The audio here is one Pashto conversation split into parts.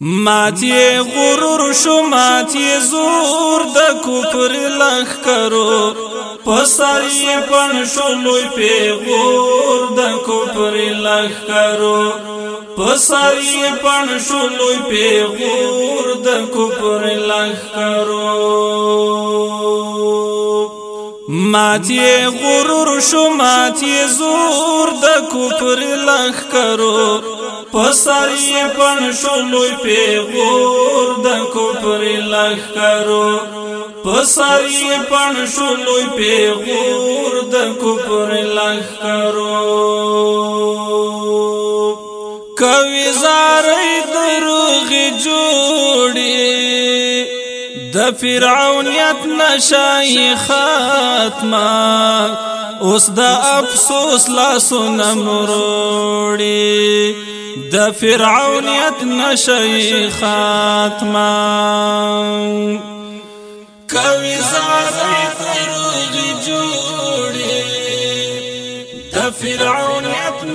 ماتی غرور شو ماتی زور د کفر لخ کرو پسر پن شو لوی پیغور د کفر لخ کرو پسر پن شو لوی پیغور د کفر لخ کرو ماتی غرور شو ماتی زور د کفر لخ کرو پسری پن شلوی پیغور د کفر لخرو پسری پن شلوی پیغور د کفر لخرو کوي زارې دروغي جوړي د فرعونیت نشای خاتمه اوس د افسوس لاسونه مروړي د فرعونیت نشي خاتمه کوي زاسي تروج جوړي د فرعون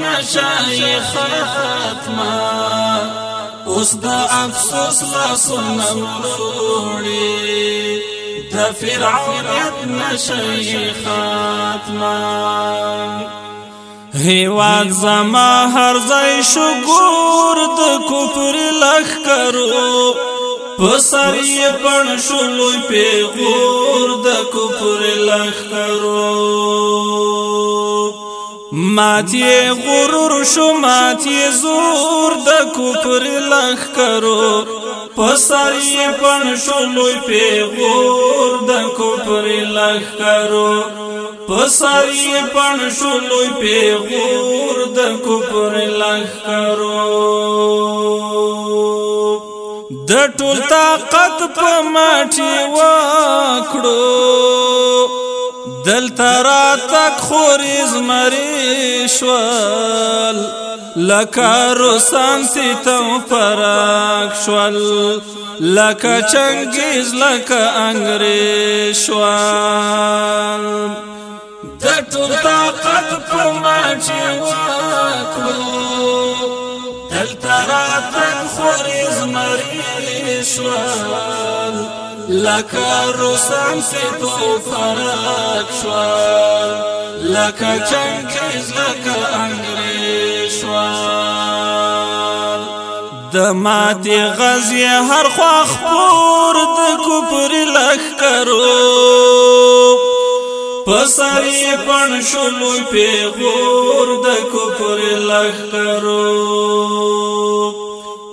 نشي خاتمه اوس د افسوس لا سنم وړي فرعون فرعونیت نشي خاتمه هیواد زما هر ځای شګور د کفر لخ کرو پسر یې پړ شلو پیغور د کفر لخ کرو ماتی غرور شو ماتی زور د کفر لخ کرو پسر یې پړ شلو پیغور د کفر لخ کرو پسری پن شلوی پیغور د کفر لخرو د ټول طاقت په ماټي واکړو دل ترا تک خورز مریشوال لکه روسان ستم فراک شوال لکه چنگیز لکه انگریشوال دا ټول طاقت په ما چې وکړو دلته راتګ خورې زمري شوال لکه روسان سیتو فرق شوال لکه چنګیز لکه انګریز شوال د ماتې غزي هر خوا خپور د کوپر لخ کرو پسری پن شلو پیغور د کفر لخرو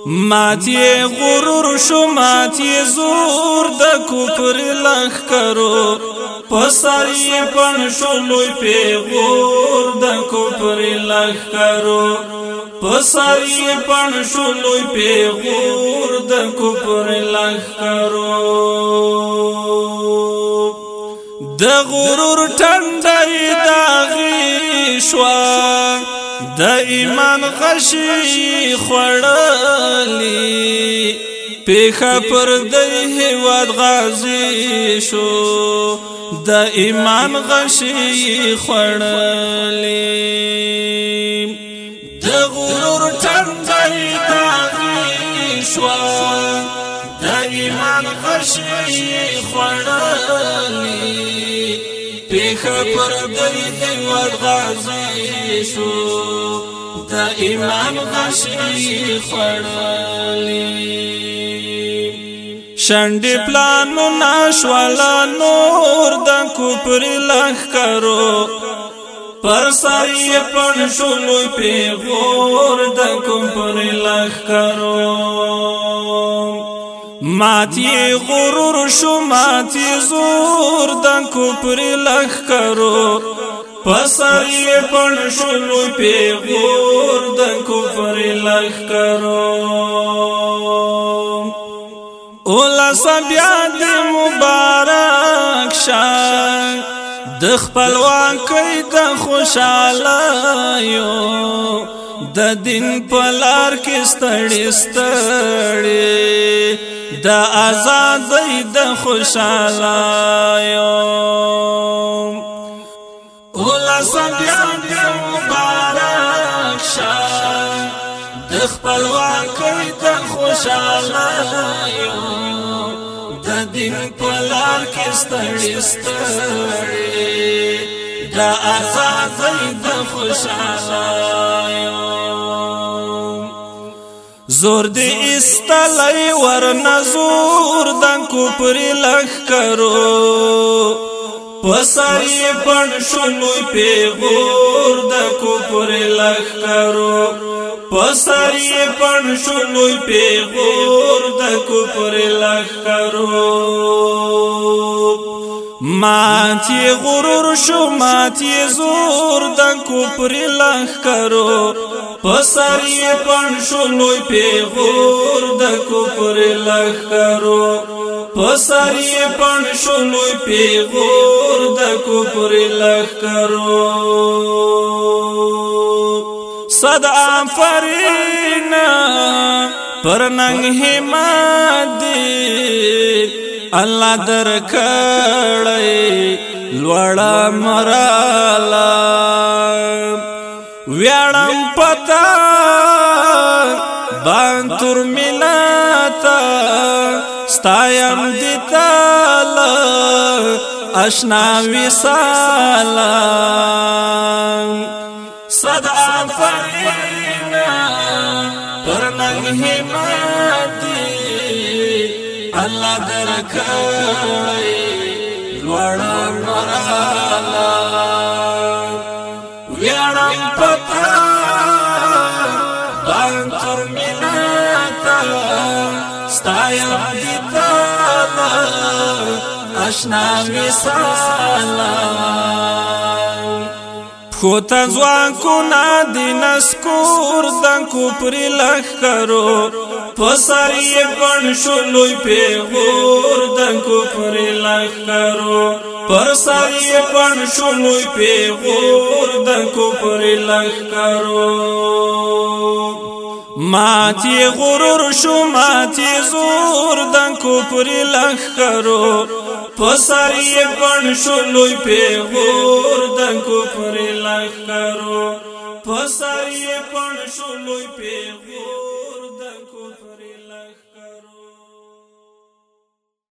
ماتی غرور شو ماتی زور د کفر لخرو پسری پن شلو پیغور د کفر لخرو پسری پن شلو پیغور د کفر لخرو د غرور ټنډي داغي شوا د ایمان غشي خړلې پیخه پر د هواد غازی شو د ایمان غشي خړلې د غرور ټنګي تا شو دا ایمان خوشی خوړلی پیخ پر دوی دیوار غازی شو دا ایمان خوشی خوړلی شنډی پلان مناشوالا نور د کوپر لخ کرو پر سای پن شلو پیغور د کوپر لخ کرو ماتی غرور شو ماتی زور د کوپر لخ کرو پسر یې پړ شلو په غور د کوپر لخ کرو اولا سبیا د مبارک شان د خپلوان کوي د خوشاله یو د دین په لار کې ستړي ستړي د آزادۍ د خوشالایو اولا سبیا د مبارک شه د خپلواکۍ د خوشالایو د دین په لار کې ستړي ستړي د آزادۍ د خوشالایو زور دې استلای ور نزور دن کو پر لخ کرو پسای پړ شلو پیغور د کو پر لخ کرو پسای پړ شلو پیغور د کو پر لخ کرو ماتی غرور شو ماتی زور د کوپر لخ کرو پسر یې پن شو لوی پیغور د کوپر لخ کرو پسر یې پن شو لوی پیغور د کوپر لخ کرو صد افرینا پرننګ همت دی الله درکړې لوړه مراله ویړم پتا باندې تر ملاتا ستایم دتاله اشنا وساله صدا فرنا پرنګ همت الله درکړی لوړا مرالا ویړم پتا بان تر میناتا ستایا دیتا اشنا وسالا خو تا ځوان کو نا دینس کور د کو پر لخرو پسر یې کڼ شو لوی پیغور د کفر لښکرو پر سر یې کڼ شو لوی پیغور د کفر لښکرو ماتی غرور شو ماتی زور د کفر لښکرو پسر یې کڼ شو لوی پیغور د کفر لښکرو پسر یې کڼ شو لوی پیغور